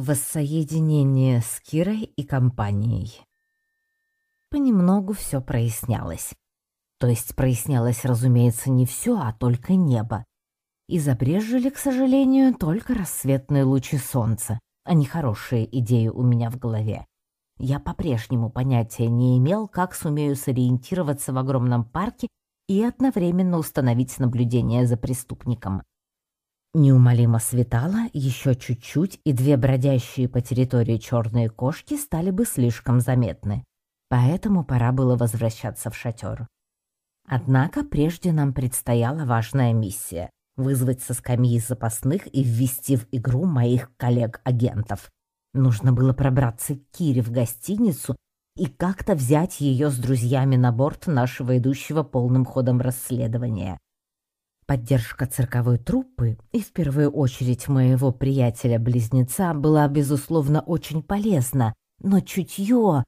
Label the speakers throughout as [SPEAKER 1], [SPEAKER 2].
[SPEAKER 1] Воссоединение с Кирой и компанией. Понемногу все прояснялось. То есть прояснялось, разумеется, не все, а только небо. И забрежили, к сожалению, только рассветные лучи солнца, а не хорошие идеи у меня в голове. Я по-прежнему понятия не имел, как сумею сориентироваться в огромном парке и одновременно установить наблюдение за преступником. Неумолимо светало, еще чуть-чуть, и две бродящие по территории черные кошки стали бы слишком заметны. Поэтому пора было возвращаться в шатер. Однако прежде нам предстояла важная миссия — вызвать со скамьи запасных и ввести в игру моих коллег-агентов. Нужно было пробраться к Кире в гостиницу и как-то взять ее с друзьями на борт нашего идущего полным ходом расследования. Поддержка цирковой труппы и в первую очередь моего приятеля-близнеца была, безусловно, очень полезна, но чутье,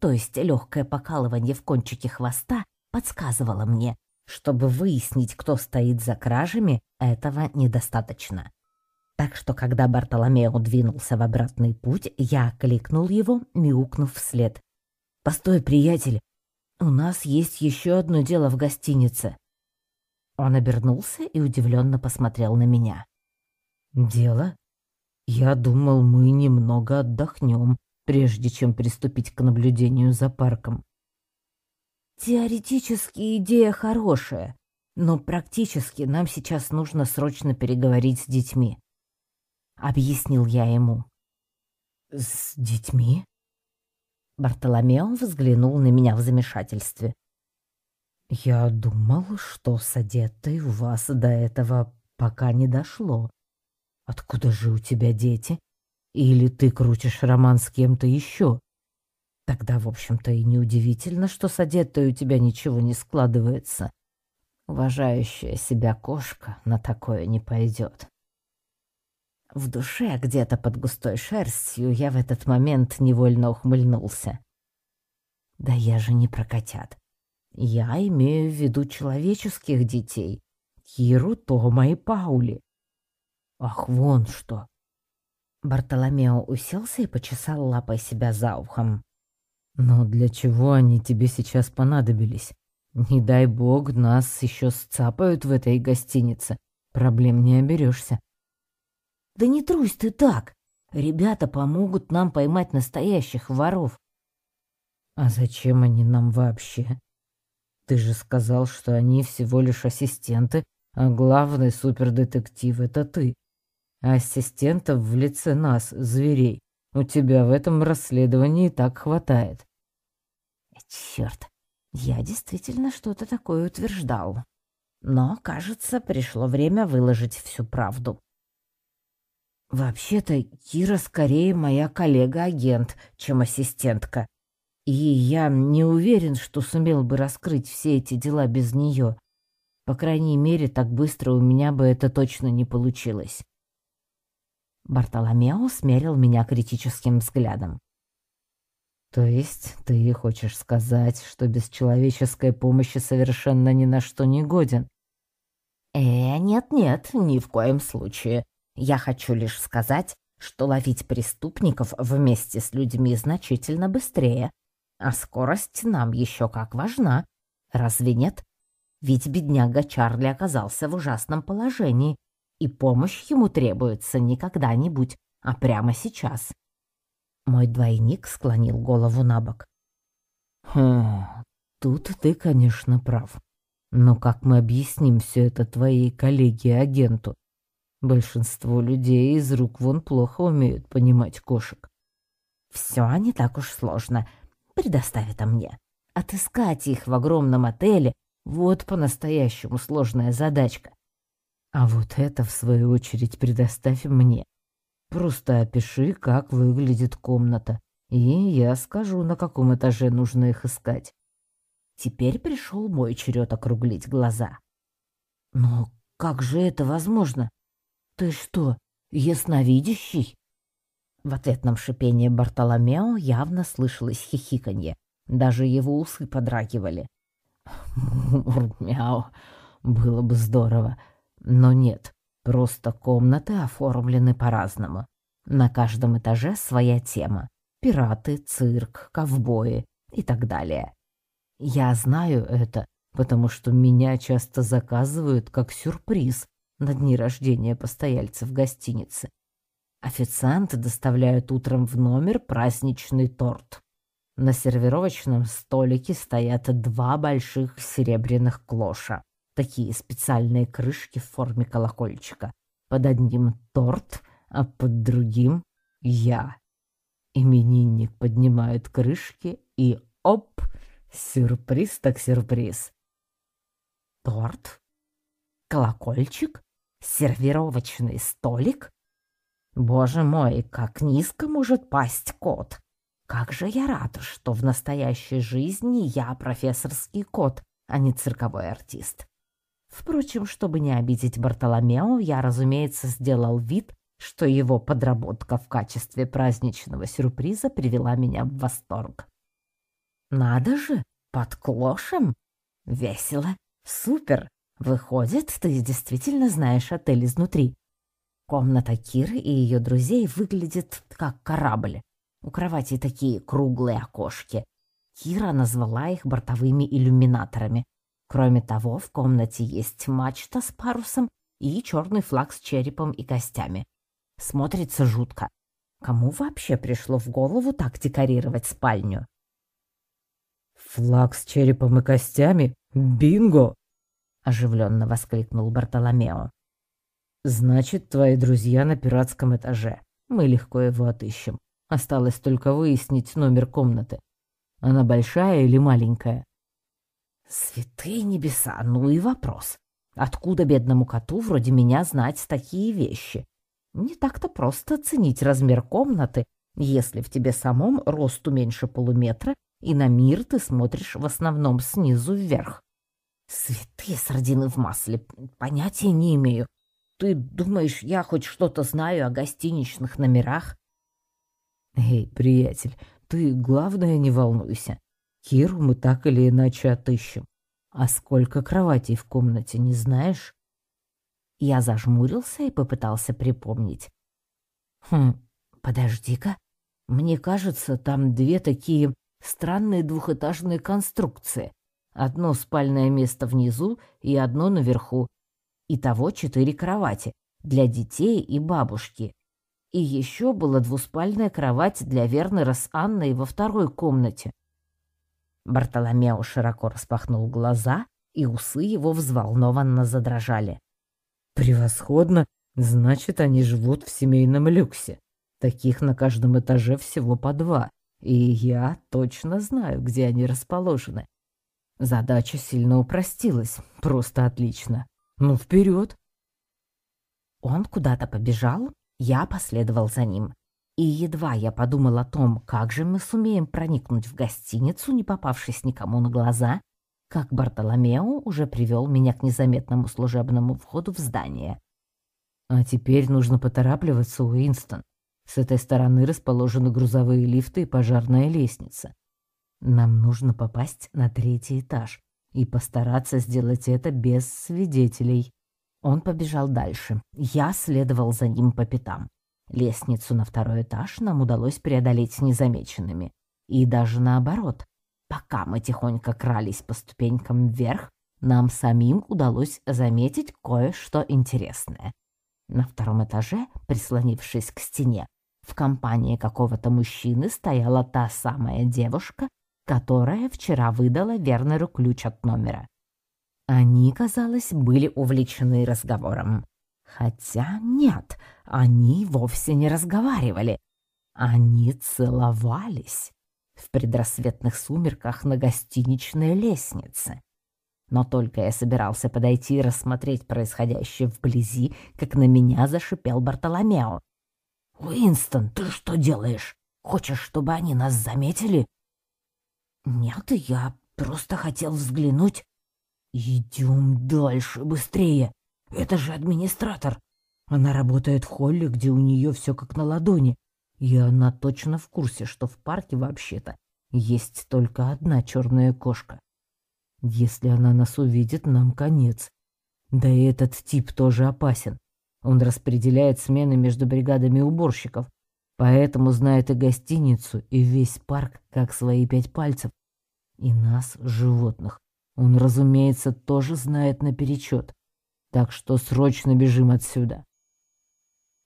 [SPEAKER 1] то есть легкое покалывание в кончике хвоста, подсказывало мне, чтобы выяснить, кто стоит за кражами, этого недостаточно. Так что, когда Бартоломео двинулся в обратный путь, я кликнул его, мяукнув вслед. «Постой, приятель, у нас есть еще одно дело в гостинице». Он обернулся и удивленно посмотрел на меня. «Дело? Я думал, мы немного отдохнем, прежде чем приступить к наблюдению за парком». «Теоретически идея хорошая, но практически нам сейчас нужно срочно переговорить с детьми», — объяснил я ему. «С детьми?» Бартоломео взглянул на меня в замешательстве. «Я думал, что с одетой у вас до этого пока не дошло. Откуда же у тебя дети? Или ты крутишь роман с кем-то еще? Тогда, в общем-то, и неудивительно, что с одетой у тебя ничего не складывается. Уважающая себя кошка на такое не пойдет». В душе, где-то под густой шерстью, я в этот момент невольно ухмыльнулся. «Да я же не про котят. Я имею в виду человеческих детей. Киру, Тома и Паули. Ах, вон что. Бартоломео уселся и почесал лапой себя за ухом. Но для чего они тебе сейчас понадобились? Не дай бог, нас еще сцапают в этой гостинице. Проблем не оберешься. Да не трусь ты так. Ребята помогут нам поймать настоящих воров. А зачем они нам вообще? Ты же сказал, что они всего лишь ассистенты, а главный супердетектив — это ты. Ассистентов в лице нас, зверей, у тебя в этом расследовании и так хватает. Черт, я действительно что-то такое утверждал. Но, кажется, пришло время выложить всю правду. Вообще-то, Кира скорее моя коллега-агент, чем ассистентка. И я не уверен, что сумел бы раскрыть все эти дела без нее. По крайней мере, так быстро у меня бы это точно не получилось. Бартоломео смерил меня критическим взглядом. То есть ты хочешь сказать, что без человеческой помощи совершенно ни на что не годен? Э, нет-нет, ни в коем случае. Я хочу лишь сказать, что ловить преступников вместе с людьми значительно быстрее, а скорость нам еще как важна. Разве нет? Ведь бедняга Чарли оказался в ужасном положении, и помощь ему требуется не когда-нибудь, а прямо сейчас. Мой двойник склонил голову на бок. «Хм, тут ты, конечно, прав. Но как мы объясним все это твоей коллеге-агенту? Большинство людей из рук вон плохо умеют понимать кошек». «Все не так уж сложно предоставь это мне. Отыскать их в огромном отеле — вот по-настоящему сложная задачка. А вот это, в свою очередь, предоставь мне. Просто опиши, как выглядит комната, и я скажу, на каком этаже нужно их искать. Теперь пришел мой черед округлить глаза. Но как же это возможно? Ты что, ясновидящий? В ответном шипении Бартоломео явно слышалось хихиканье. Даже его усы подрагивали. Мяу, было бы здорово. Но нет, просто комнаты оформлены по-разному. На каждом этаже своя тема. Пираты, цирк, ковбои и так далее. Я знаю это, потому что меня часто заказывают как сюрприз на дни рождения постояльцев гостиницы. Официанты доставляют утром в номер праздничный торт. На сервировочном столике стоят два больших серебряных клоша, такие специальные крышки в форме колокольчика. Под одним торт, а под другим я. Именинник поднимает крышки и оп, сюрприз так сюрприз. Торт? Колокольчик? Сервировочный столик? Боже мой, как низко может пасть кот! Как же я рад, что в настоящей жизни я профессорский кот, а не цирковой артист. Впрочем, чтобы не обидеть Бартоломео, я, разумеется, сделал вид, что его подработка в качестве праздничного сюрприза привела меня в восторг. «Надо же, под клошем? Весело, супер! Выходит, ты действительно знаешь отель изнутри. Комната Киры и ее друзей выглядит как корабль. У кровати такие круглые окошки. Кира назвала их бортовыми иллюминаторами. Кроме того, в комнате есть мачта с парусом и черный флаг с черепом и костями. Смотрится жутко. Кому вообще пришло в голову так декорировать спальню?
[SPEAKER 2] «Флаг с черепом и костями? Бинго!»
[SPEAKER 1] — оживленно воскликнул Бартоломео.
[SPEAKER 2] «Значит, твои друзья на пиратском этаже. Мы легко его отыщем. Осталось только выяснить номер комнаты. Она большая или маленькая?»
[SPEAKER 1] «Святые небеса, ну и вопрос. Откуда бедному коту вроде меня знать такие вещи? Не так-то просто оценить размер комнаты, если в тебе самом росту меньше полуметра, и на мир ты смотришь в основном снизу вверх. Святые сардины в масле, понятия не имею. Ты думаешь, я хоть что-то знаю о гостиничных номерах?
[SPEAKER 2] Эй, приятель, ты, главное, не волнуйся. Киру мы так или иначе отыщем. А сколько кроватей в комнате, не знаешь?
[SPEAKER 1] Я зажмурился и попытался припомнить. Хм, подожди-ка. Мне кажется, там две такие странные двухэтажные конструкции. Одно спальное место внизу и одно наверху. Итого четыре кровати для детей и бабушки. И еще была двуспальная кровать для Вернера с Анной во второй комнате. Бартоломео широко распахнул глаза, и усы его взволнованно задрожали.
[SPEAKER 2] Превосходно. Значит, они живут в семейном люксе. Таких на каждом этаже всего по два. И я точно знаю, где они расположены. Задача сильно упростилась. Просто отлично. Ну, вперед.
[SPEAKER 1] Он куда-то побежал, я последовал за ним. И едва я подумал о том, как же мы сумеем проникнуть в гостиницу, не попавшись никому на глаза, как Бартоломео уже привел меня к незаметному служебному входу в здание.
[SPEAKER 2] А теперь нужно поторапливаться, Уинстон. С этой стороны расположены грузовые лифты и пожарная лестница. Нам нужно попасть на третий этаж и постараться сделать это без свидетелей.
[SPEAKER 1] Он побежал дальше. Я следовал за ним по пятам. Лестницу на второй этаж нам удалось преодолеть незамеченными. И даже наоборот, Пока мы тихонько крались по ступенькам вверх, нам самим удалось заметить кое-что интересное. На втором этаже, прислонившись к стене, в компании какого-то мужчины стояла та самая девушка, которая вчера выдала Вернеру ключ от номера. Они, казалось, были увлечены разговором. Хотя нет, они вовсе не разговаривали. Они целовались в предрассветных сумерках на гостиничной лестнице. Но только я собирался подойти и рассмотреть происходящее вблизи, как на меня зашипел Бартоломео. «Уинстон, ты что делаешь? Хочешь, чтобы они нас заметили?» «Нет, я просто хотел взглянуть». «Идем дальше, быстрее. Это же администратор. Она работает в холле, где у нее все как на ладони. И она точно в курсе, что в парке вообще-то есть только одна черная кошка. Если она нас увидит, нам конец. Да и этот тип тоже опасен. Он распределяет смены между бригадами уборщиков,
[SPEAKER 2] Поэтому знает и гостиницу, и весь парк, как свои пять пальцев. И нас, животных, он, разумеется, тоже знает наперечет. Так что срочно бежим отсюда.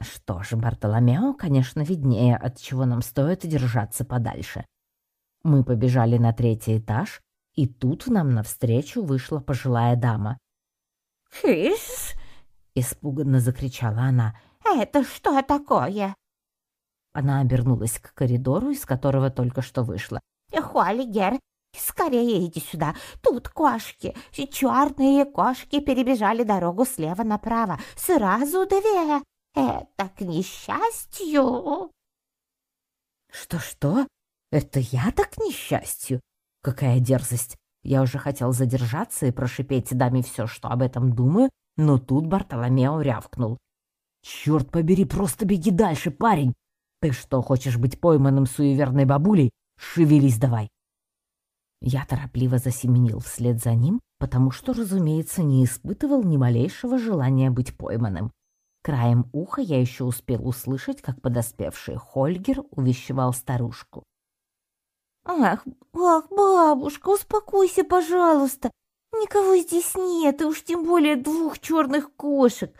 [SPEAKER 1] Что ж, Бартоломео, конечно, виднее, от чего нам стоит держаться подальше. Мы побежали на третий этаж, и тут нам навстречу вышла пожилая дама.
[SPEAKER 3] «Хыш!» — испуганно закричала она. «Это что такое?»
[SPEAKER 1] Она обернулась к коридору, из которого только что вышла.
[SPEAKER 3] «Холлигер, скорее иди сюда. Тут кошки. Черные кошки перебежали дорогу слева направо. Сразу две. Это к несчастью».
[SPEAKER 1] «Что-что? Это я так к несчастью? Какая дерзость! Я уже хотел задержаться и прошипеть даме все, что об этом думаю, но тут Бартоломео рявкнул. «Черт побери, просто беги дальше, парень! Ты что, хочешь быть пойманным суеверной бабулей? Шевелись давай!» Я торопливо засеменил вслед за ним, потому что, разумеется, не испытывал ни малейшего желания быть пойманным. Краем уха я еще успел услышать, как подоспевший Хольгер увещевал старушку.
[SPEAKER 3] «Ах, ах, бабушка, успокойся, пожалуйста. Никого здесь нет, и уж тем более двух черных кошек.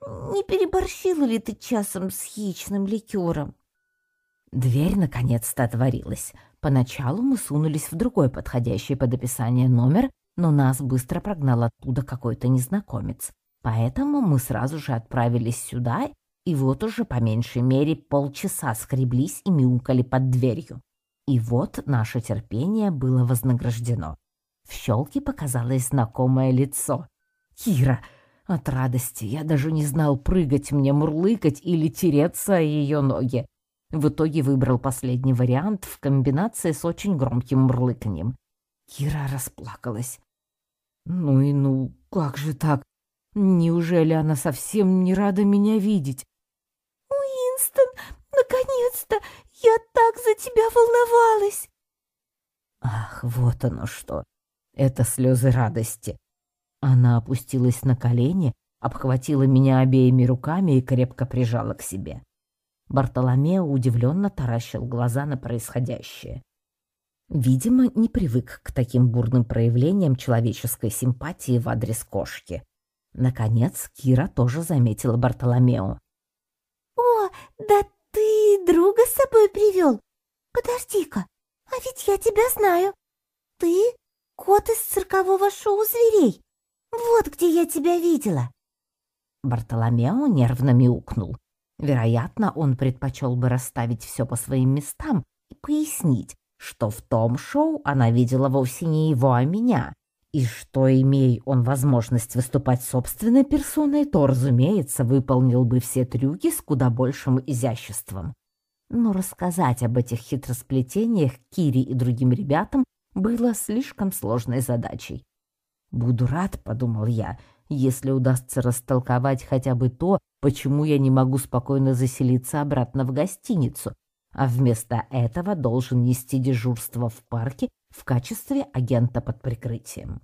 [SPEAKER 3] Не переборщила ли ты часом с яичным ликером?»
[SPEAKER 1] Дверь наконец-то отворилась. Поначалу мы сунулись в другой подходящий под описание номер, но нас быстро прогнал оттуда какой-то незнакомец. Поэтому мы сразу же отправились сюда, и вот уже по меньшей мере полчаса скреблись и мяукали под дверью. И вот наше терпение было вознаграждено. В щелке показалось знакомое лицо. Кира! От радости я даже не знал, прыгать мне, мурлыкать или тереться о ее ноги. В итоге выбрал последний вариант в комбинации с очень громким мурлыканьем. Кира расплакалась. «Ну и ну, как же так? Неужели она совсем не рада меня видеть?»
[SPEAKER 3] «Уинстон, наконец-то! Я так за тебя волновалась!»
[SPEAKER 1] Ах, вот оно что! Это слезы радости. Она опустилась на колени, обхватила меня обеими руками и крепко прижала к себе. Бартоломео удивленно таращил глаза на происходящее. Видимо, не привык к таким бурным проявлениям человеческой симпатии в адрес кошки. Наконец, Кира тоже заметила Бартоломео.
[SPEAKER 3] «О, да ты друга с собой привел? Подожди-ка, а ведь я тебя знаю. Ты кот из циркового шоу зверей. Вот где я тебя видела».
[SPEAKER 1] Бартоломео нервно мяукнул. Вероятно, он предпочел бы расставить все по своим местам и пояснить, что в том шоу она видела вовсе не его, а меня, и что, имея он возможность выступать собственной персоной, то, разумеется, выполнил бы все трюки с куда большим изяществом. Но рассказать об этих хитросплетениях Кире и другим ребятам было слишком сложной задачей. «Буду рад», — подумал я, — «если удастся растолковать хотя бы то, почему я не могу спокойно заселиться обратно в гостиницу, а вместо этого должен нести дежурство в парке в качестве агента под прикрытием.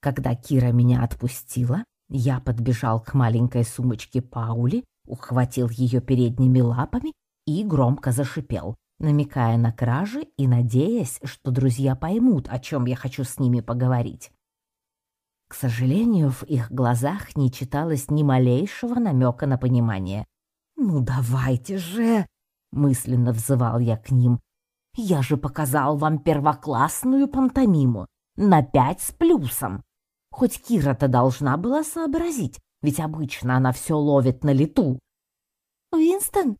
[SPEAKER 1] Когда Кира меня отпустила, я подбежал к маленькой сумочке Паули, ухватил ее передними лапами и громко зашипел, намекая на кражи и надеясь, что друзья поймут, о чем я хочу с ними поговорить. К сожалению, в их глазах не читалось ни малейшего намека на понимание. «Ну давайте же!» — мысленно взывал я к ним. «Я же показал вам первоклассную пантомиму на пять с плюсом. Хоть Кира-то должна была сообразить, ведь обычно она все ловит на лету».
[SPEAKER 3] «Уинстон,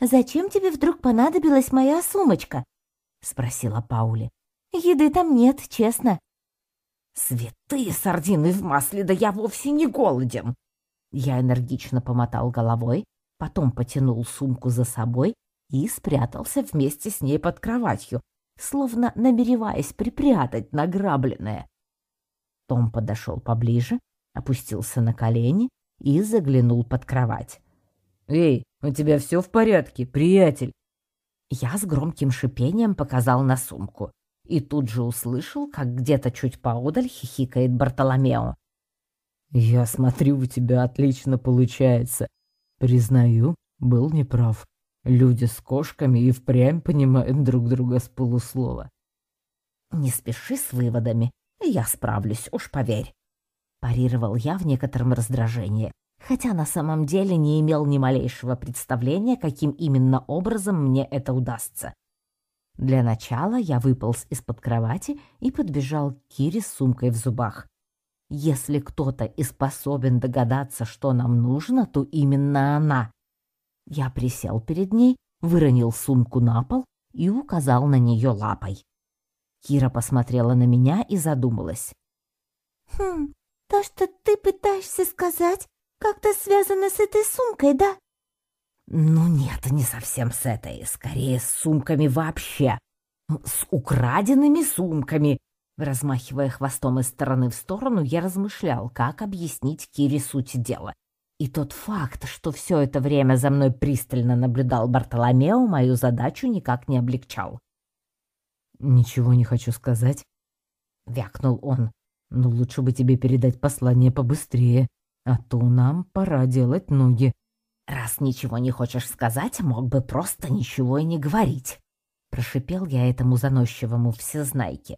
[SPEAKER 3] зачем тебе вдруг понадобилась моя сумочка?» — спросила Паули. «Еды там нет, честно.
[SPEAKER 1] «Святые сардины в масле, да я вовсе не голоден!» Я энергично помотал головой, потом потянул сумку за собой и спрятался вместе с ней под кроватью, словно намереваясь припрятать награбленное. Том подошел поближе, опустился на колени и заглянул под кровать.
[SPEAKER 2] «Эй, у тебя все в порядке, приятель?»
[SPEAKER 1] Я с громким шипением показал на сумку и тут же услышал, как где-то чуть поодаль хихикает Бартоломео.
[SPEAKER 2] «Я смотрю, у тебя отлично получается. Признаю, был неправ. Люди с кошками и впрямь понимают друг друга с полуслова.
[SPEAKER 1] «Не спеши с выводами, я справлюсь, уж поверь», — парировал я в некотором раздражении, хотя на самом деле не имел ни малейшего представления, каким именно образом мне это удастся. Для начала я выполз из-под кровати и подбежал к Кире с сумкой в зубах. Если кто-то и способен догадаться, что нам нужно, то именно она. Я присел перед ней, выронил сумку на пол и указал на нее лапой. Кира посмотрела на меня и задумалась.
[SPEAKER 3] «Хм, то, что ты пытаешься сказать, как-то связано с этой сумкой, да?»
[SPEAKER 1] «Ну нет, не совсем с этой, скорее с сумками вообще. С украденными сумками, Размахивая хвостом из стороны в сторону, я размышлял, как объяснить Кире суть дела. И тот факт, что все это время за мной пристально наблюдал Бартоломео, мою задачу никак не облегчал.
[SPEAKER 2] «Ничего не хочу сказать», — вякнул он. «Но лучше бы тебе передать послание побыстрее, а то нам пора делать ноги».
[SPEAKER 1] «Раз ничего не хочешь сказать, мог бы просто ничего и не говорить», — прошипел я этому заносчивому всезнайке.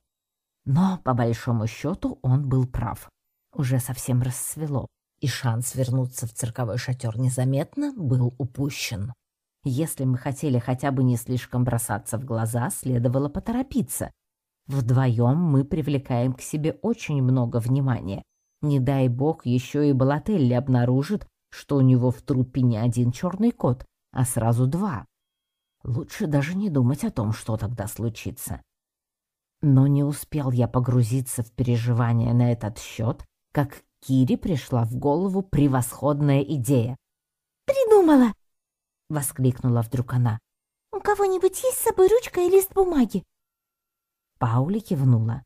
[SPEAKER 1] Но, по большому счету, он был прав. Уже совсем рассвело, и шанс вернуться в цирковой шатер незаметно был упущен. Если мы хотели хотя бы не слишком бросаться в глаза, следовало поторопиться. Вдвоем мы привлекаем к себе очень много внимания. Не дай бог, еще и Балателли обнаружит, что у него в трупе не один черный кот, а сразу два. Лучше даже не думать о том, что тогда случится. Но не успел я погрузиться в переживания на этот счет, как Кире пришла в голову превосходная идея.
[SPEAKER 3] «Придумала!»
[SPEAKER 1] — воскликнула вдруг она.
[SPEAKER 3] «У кого-нибудь есть с собой ручка и лист бумаги?»
[SPEAKER 1] Паули кивнула.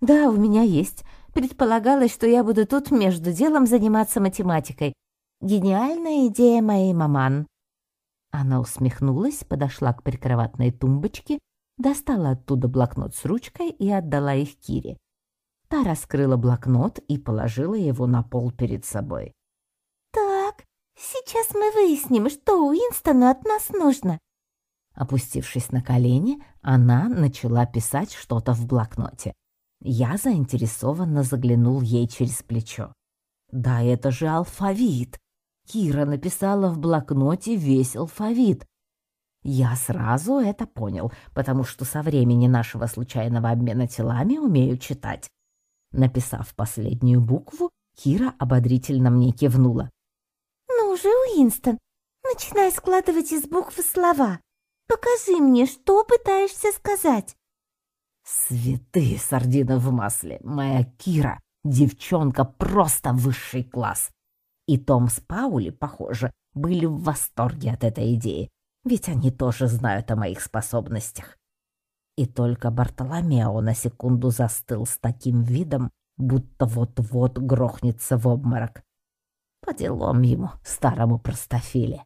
[SPEAKER 3] «Да, у меня есть. Предполагалось, что я буду тут между делом заниматься математикой. Гениальная идея моей маман».
[SPEAKER 1] Она усмехнулась, подошла к прикроватной тумбочке достала оттуда блокнот с ручкой и отдала их Кире. Та раскрыла блокнот и положила его на пол перед собой.
[SPEAKER 3] «Так, сейчас мы выясним, что Уинстону от нас нужно».
[SPEAKER 1] Опустившись на колени, она начала писать что-то в блокноте. Я заинтересованно заглянул ей через плечо. «Да это же алфавит!» Кира написала в блокноте весь алфавит, я сразу это понял, потому что со времени нашего случайного обмена телами умею читать. Написав последнюю букву, Кира ободрительно мне кивнула.
[SPEAKER 3] «Ну же, Уинстон, начинай складывать из букв слова. Покажи мне, что пытаешься сказать».
[SPEAKER 1] Святые сардины в масле, моя Кира, девчонка просто высший класс. И Том с Паули, похоже, были в восторге от этой идеи ведь они тоже знают о моих способностях. И только Бартоломео на секунду застыл с таким видом, будто вот-вот грохнется в обморок. По делам ему, старому простофиле.